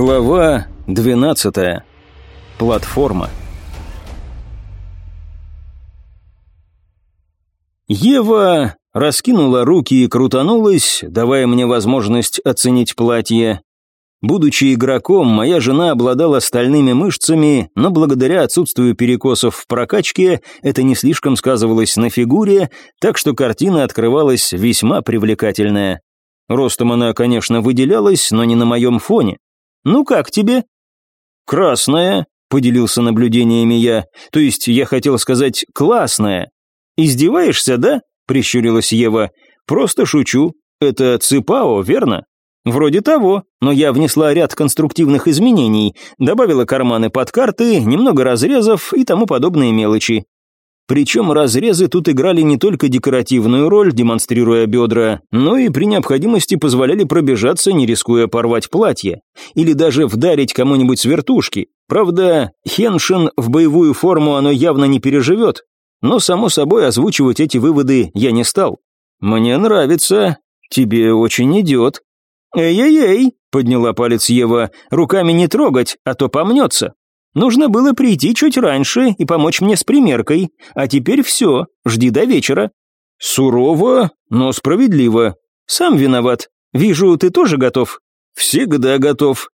Глава 12. Платформа. Ева раскинула руки и крутанулась, давая мне возможность оценить платье. Будучи игроком, моя жена обладала стальными мышцами, но благодаря отсутствию перекосов в прокачке это не слишком сказывалось на фигуре, так что картина открывалась весьма привлекательная. Ростом она, конечно, выделялась, но не на моем фоне. «Ну как тебе?» «Красная», — поделился наблюдениями я. «То есть я хотел сказать «классная». «Издеваешься, да?» — прищурилась Ева. «Просто шучу. Это Ципао, верно?» «Вроде того, но я внесла ряд конструктивных изменений, добавила карманы под карты, немного разрезов и тому подобные мелочи. Причем разрезы тут играли не только декоративную роль, демонстрируя бедра, но и при необходимости позволяли пробежаться, не рискуя порвать платье. Или даже вдарить кому-нибудь с вертушки. Правда, хеншин в боевую форму оно явно не переживет. Но, само собой, озвучивать эти выводы я не стал. «Мне нравится. Тебе очень идет». «Эй-эй-эй», — подняла палец Ева, — «руками не трогать, а то помнется». Нужно было прийти чуть раньше и помочь мне с примеркой, а теперь все, жди до вечера». «Сурово, но справедливо. Сам виноват. Вижу, ты тоже готов?» «Всегда готов».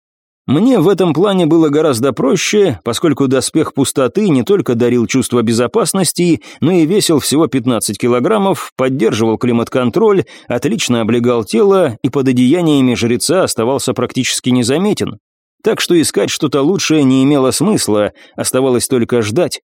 Мне в этом плане было гораздо проще, поскольку доспех пустоты не только дарил чувство безопасности, но и весил всего 15 килограммов, поддерживал климат-контроль, отлично облегал тело и под одеяниями жреца оставался практически незаметен так что искать что-то лучшее не имело смысла, оставалось только ждать.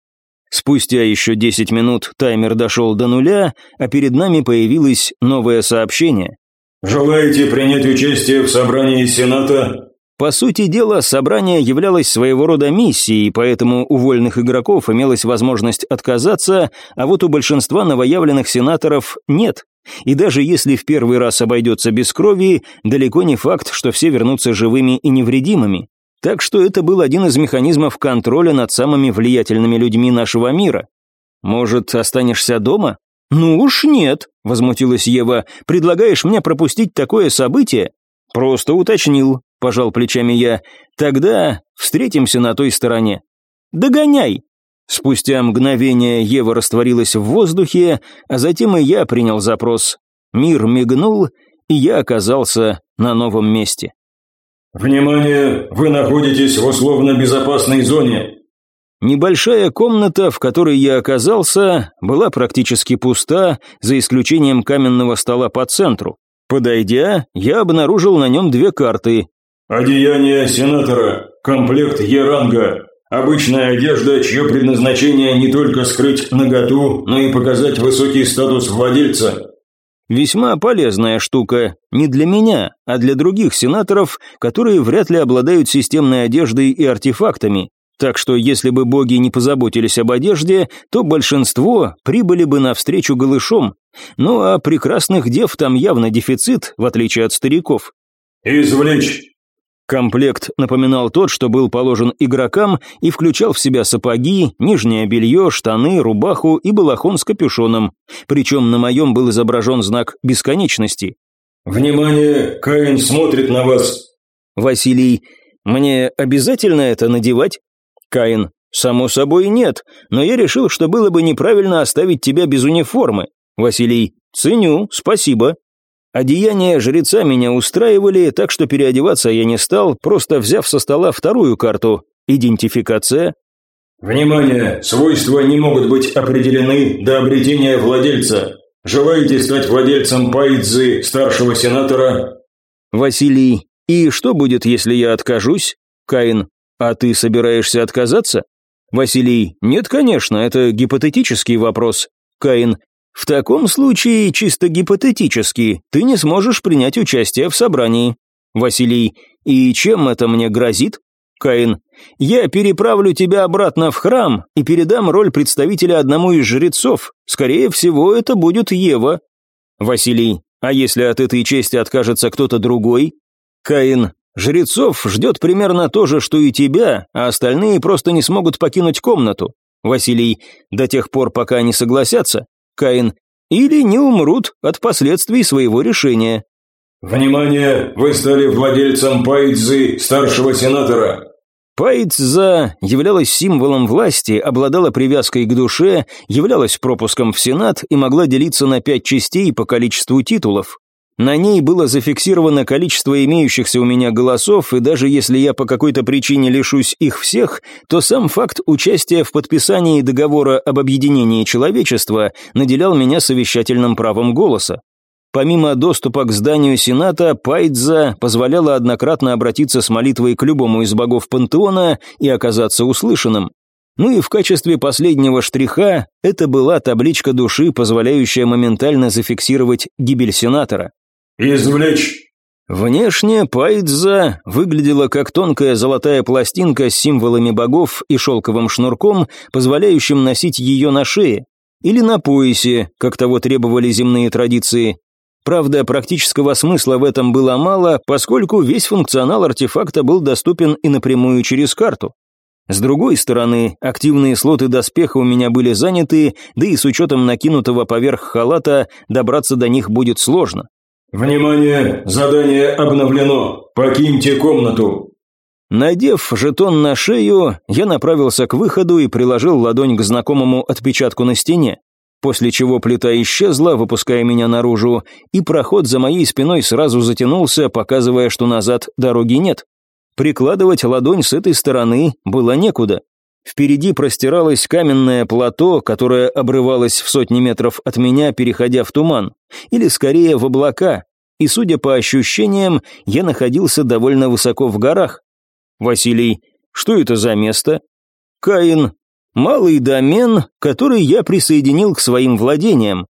Спустя еще 10 минут таймер дошел до нуля, а перед нами появилось новое сообщение. «Желаете принять участие в собрании Сената?» По сути дела, собрание являлось своего рода миссией, поэтому у вольных игроков имелась возможность отказаться, а вот у большинства новоявленных сенаторов нет. И даже если в первый раз обойдется без крови, далеко не факт, что все вернутся живыми и невредимыми. Так что это был один из механизмов контроля над самыми влиятельными людьми нашего мира. Может, останешься дома? Ну уж нет, возмутилась Ева. Предлагаешь мне пропустить такое событие? Просто уточнил, пожал плечами я. Тогда встретимся на той стороне. Догоняй, Спустя мгновение Ева растворилась в воздухе, а затем и я принял запрос. Мир мигнул, и я оказался на новом месте. «Внимание! Вы находитесь в условно-безопасной зоне!» Небольшая комната, в которой я оказался, была практически пуста, за исключением каменного стола по центру. Подойдя, я обнаружил на нем две карты. «Одеяние сенатора, комплект Е-ранга, Обычная одежда, чье предназначение не только скрыть наготу, но и показать высокий статус владельца. Весьма полезная штука, не для меня, а для других сенаторов, которые вряд ли обладают системной одеждой и артефактами. Так что если бы боги не позаботились об одежде, то большинство прибыли бы навстречу голышом. Ну а прекрасных дев там явно дефицит, в отличие от стариков. «Извлечь Комплект напоминал тот, что был положен игрокам и включал в себя сапоги, нижнее белье, штаны, рубаху и балахон с капюшоном. Причем на моем был изображен знак бесконечности. «Внимание, Каин смотрит на вас!» Василий, «Мне обязательно это надевать?» Каин, «Само собой нет, но я решил, что было бы неправильно оставить тебя без униформы». Василий, «Ценю, спасибо». Одеяния жреца меня устраивали, так что переодеваться я не стал, просто взяв со стола вторую карту. Идентификация. Внимание! Свойства не могут быть определены до обретения владельца. Желаете стать владельцем Пайдзы, старшего сенатора? Василий. И что будет, если я откажусь? Каин. А ты собираешься отказаться? Василий. Нет, конечно, это гипотетический вопрос. Каин. В таком случае, чисто гипотетически, ты не сможешь принять участие в собрании. Василий, и чем это мне грозит? Каин, я переправлю тебя обратно в храм и передам роль представителя одному из жрецов. Скорее всего, это будет Ева. Василий, а если от этой чести откажется кто-то другой? Каин, жрецов ждет примерно то же, что и тебя, а остальные просто не смогут покинуть комнату. Василий, до тех пор, пока они согласятся. Каин, или не умрут от последствий своего решения. «Внимание! Вы стали владельцем Пайдзы, старшего сенатора!» Пайдза являлась символом власти, обладала привязкой к душе, являлась пропуском в Сенат и могла делиться на пять частей по количеству титулов. На ней было зафиксировано количество имеющихся у меня голосов, и даже если я по какой-то причине лишусь их всех, то сам факт участия в подписании договора об объединении человечества наделял меня совещательным правом голоса. Помимо доступа к зданию Сената, Пайдза позволяла однократно обратиться с молитвой к любому из богов пантеона и оказаться услышанным. Ну и в качестве последнего штриха это была табличка души, позволяющая моментально зафиксировать гибель сенатора. «Извлечь!» Внешне Пайдза выглядела как тонкая золотая пластинка с символами богов и шелковым шнурком, позволяющим носить ее на шее, или на поясе, как того требовали земные традиции. Правда, практического смысла в этом было мало, поскольку весь функционал артефакта был доступен и напрямую через карту. С другой стороны, активные слоты доспеха у меня были заняты, да и с учетом накинутого поверх халата добраться до них будет сложно. «Внимание! Задание обновлено! Покиньте комнату!» Надев жетон на шею, я направился к выходу и приложил ладонь к знакомому отпечатку на стене после чего плита исчезла, выпуская меня наружу, и проход за моей спиной сразу затянулся, показывая, что назад дороги нет. Прикладывать ладонь с этой стороны было некуда. Впереди простиралось каменное плато, которое обрывалось в сотни метров от меня, переходя в туман, или скорее в облака, и, судя по ощущениям, я находился довольно высоко в горах. «Василий, что это за место?» Каин Малый домен, который я присоединил к своим владениям.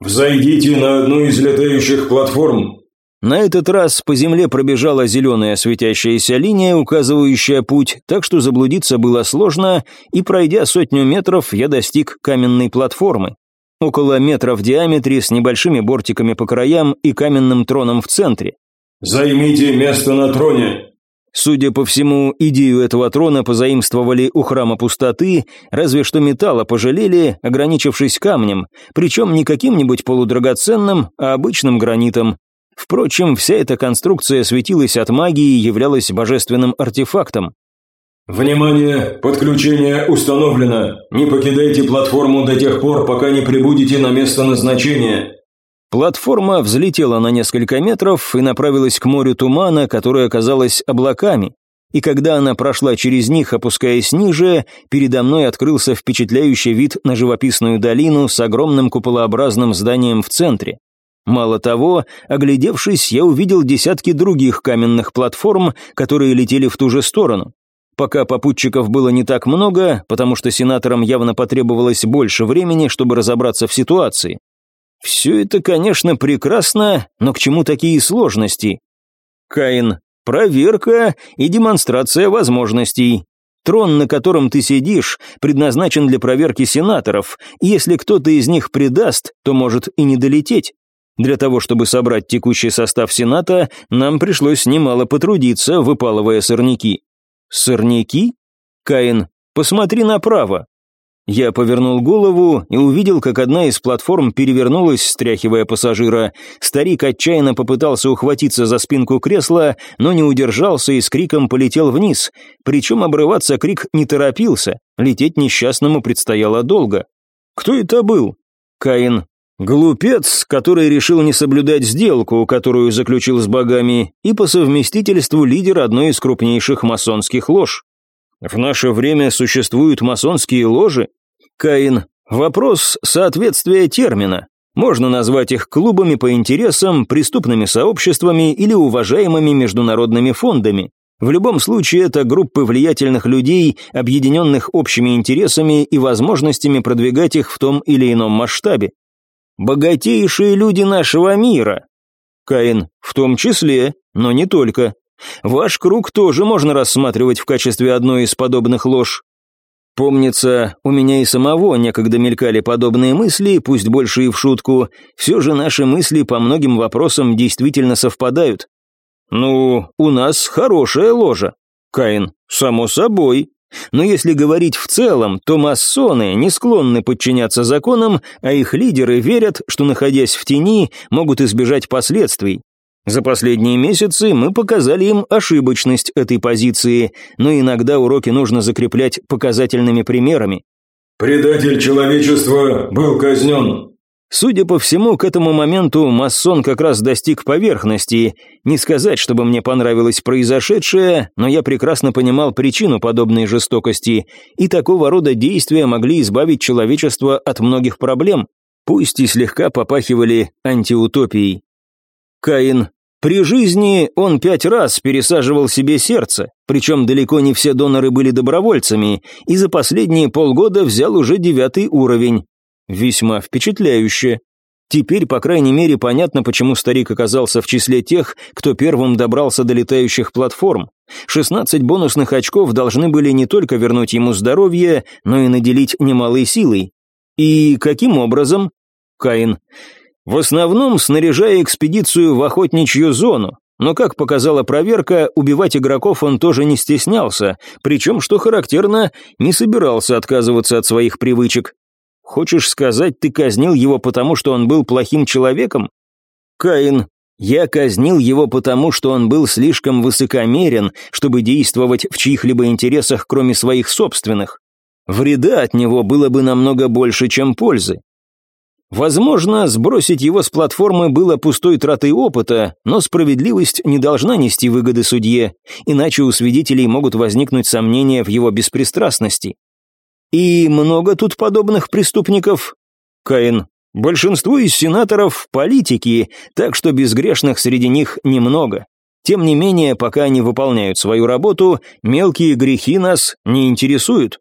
«Взойдите на одну из летающих платформ». На этот раз по земле пробежала зеленая светящаяся линия, указывающая путь, так что заблудиться было сложно, и пройдя сотню метров, я достиг каменной платформы. Около метра в диаметре, с небольшими бортиками по краям и каменным троном в центре. «Займите место на троне», Судя по всему, идею этого трона позаимствовали у храма пустоты, разве что металла пожалели, ограничившись камнем, причем не каким-нибудь полудрагоценным, а обычным гранитом. Впрочем, вся эта конструкция светилась от магии и являлась божественным артефактом. «Внимание! Подключение установлено! Не покидайте платформу до тех пор, пока не прибудете на место назначения!» Платформа взлетела на несколько метров и направилась к морю тумана, которое оказалось облаками. И когда она прошла через них, опускаясь ниже, передо мной открылся впечатляющий вид на живописную долину с огромным куполообразным зданием в центре. Мало того, оглядевшись, я увидел десятки других каменных платформ, которые летели в ту же сторону. Пока попутчиков было не так много, потому что сенаторам явно потребовалось больше времени, чтобы разобраться в ситуации. Все это, конечно, прекрасно, но к чему такие сложности? Каин, проверка и демонстрация возможностей. Трон, на котором ты сидишь, предназначен для проверки сенаторов, и если кто-то из них предаст, то может и не долететь. Для того, чтобы собрать текущий состав Сената, нам пришлось немало потрудиться, выпалывая сорняки. Сорняки? Каин, посмотри направо. Я повернул голову и увидел, как одна из платформ перевернулась, стряхивая пассажира. Старик отчаянно попытался ухватиться за спинку кресла, но не удержался и с криком полетел вниз. Причем обрываться крик не торопился, лететь несчастному предстояло долго. Кто это был? Каин. Глупец, который решил не соблюдать сделку, которую заключил с богами, и по совместительству лидер одной из крупнейших масонских лож. В наше время существуют масонские ложи? Каин, вопрос соответствия термина. Можно назвать их клубами по интересам, преступными сообществами или уважаемыми международными фондами. В любом случае, это группы влиятельных людей, объединенных общими интересами и возможностями продвигать их в том или ином масштабе. Богатейшие люди нашего мира. Каин, в том числе, но не только. Ваш круг тоже можно рассматривать в качестве одной из подобных лож. Помнится, у меня и самого некогда мелькали подобные мысли, пусть больше и в шутку. Все же наши мысли по многим вопросам действительно совпадают. Ну, у нас хорошая ложа. Каин, само собой. Но если говорить в целом, то масоны не склонны подчиняться законам, а их лидеры верят, что, находясь в тени, могут избежать последствий. За последние месяцы мы показали им ошибочность этой позиции, но иногда уроки нужно закреплять показательными примерами. «Предатель человечества был казнен», Судя по всему, к этому моменту масон как раз достиг поверхности. Не сказать, чтобы мне понравилось произошедшее, но я прекрасно понимал причину подобной жестокости, и такого рода действия могли избавить человечество от многих проблем, пусть и слегка попахивали антиутопией. Каин. При жизни он пять раз пересаживал себе сердце, причем далеко не все доноры были добровольцами, и за последние полгода взял уже девятый уровень. Весьма впечатляюще. Теперь, по крайней мере, понятно, почему старик оказался в числе тех, кто первым добрался до летающих платформ. 16 бонусных очков должны были не только вернуть ему здоровье, но и наделить немалой силой. И каким образом? Каин. В основном снаряжая экспедицию в охотничью зону, но, как показала проверка, убивать игроков он тоже не стеснялся, причем, что характерно, не собирался отказываться от своих привычек. Хочешь сказать, ты казнил его потому, что он был плохим человеком? Каин, я казнил его потому, что он был слишком высокомерен, чтобы действовать в чьих-либо интересах, кроме своих собственных. Вреда от него было бы намного больше, чем пользы. Возможно, сбросить его с платформы было пустой тратой опыта, но справедливость не должна нести выгоды судье, иначе у свидетелей могут возникнуть сомнения в его беспристрастности. И много тут подобных преступников? Каин. Большинство из сенаторов – политики, так что безгрешных среди них немного. Тем не менее, пока они выполняют свою работу, мелкие грехи нас не интересуют.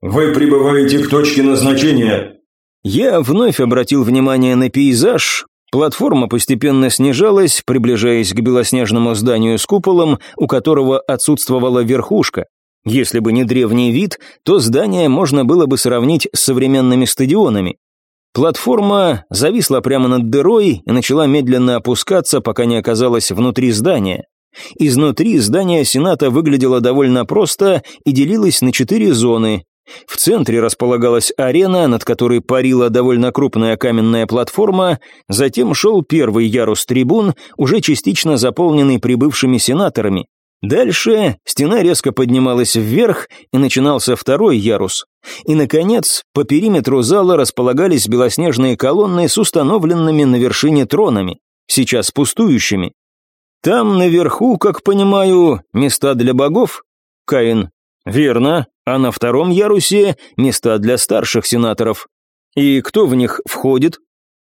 «Вы прибываете к точке назначения». Я вновь обратил внимание на пейзаж. Платформа постепенно снижалась, приближаясь к белоснежному зданию с куполом, у которого отсутствовала верхушка. Если бы не древний вид, то здание можно было бы сравнить с современными стадионами. Платформа зависла прямо над дырой и начала медленно опускаться, пока не оказалась внутри здания. Изнутри здание Сената выглядело довольно просто и делилось на четыре зоны. В центре располагалась арена, над которой парила довольно крупная каменная платформа, затем шел первый ярус трибун, уже частично заполненный прибывшими сенаторами. Дальше стена резко поднималась вверх, и начинался второй ярус. И, наконец, по периметру зала располагались белоснежные колонны с установленными на вершине тронами, сейчас пустующими. Там наверху, как понимаю, места для богов? Каин. Верно, а на втором ярусе места для старших сенаторов. И кто в них входит?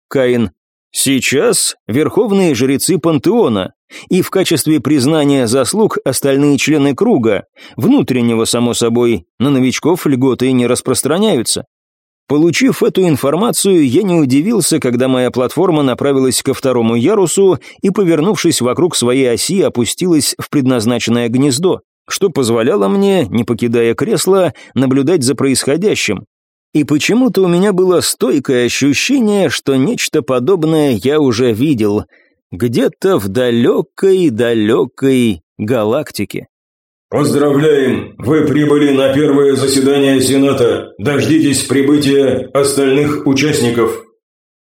Каин. Сейчас верховные жрецы пантеона, и в качестве признания заслуг остальные члены круга, внутреннего, само собой, на новичков льготы не распространяются. Получив эту информацию, я не удивился, когда моя платформа направилась ко второму ярусу и, повернувшись вокруг своей оси, опустилась в предназначенное гнездо, что позволяло мне, не покидая кресла, наблюдать за происходящим. И почему-то у меня было стойкое ощущение, что нечто подобное я уже видел – где-то в далекой-далекой галактике. «Поздравляем! Вы прибыли на первое заседание Сената. Дождитесь прибытия остальных участников».